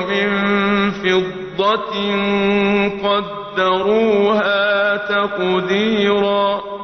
من فضة قدروها تقديرا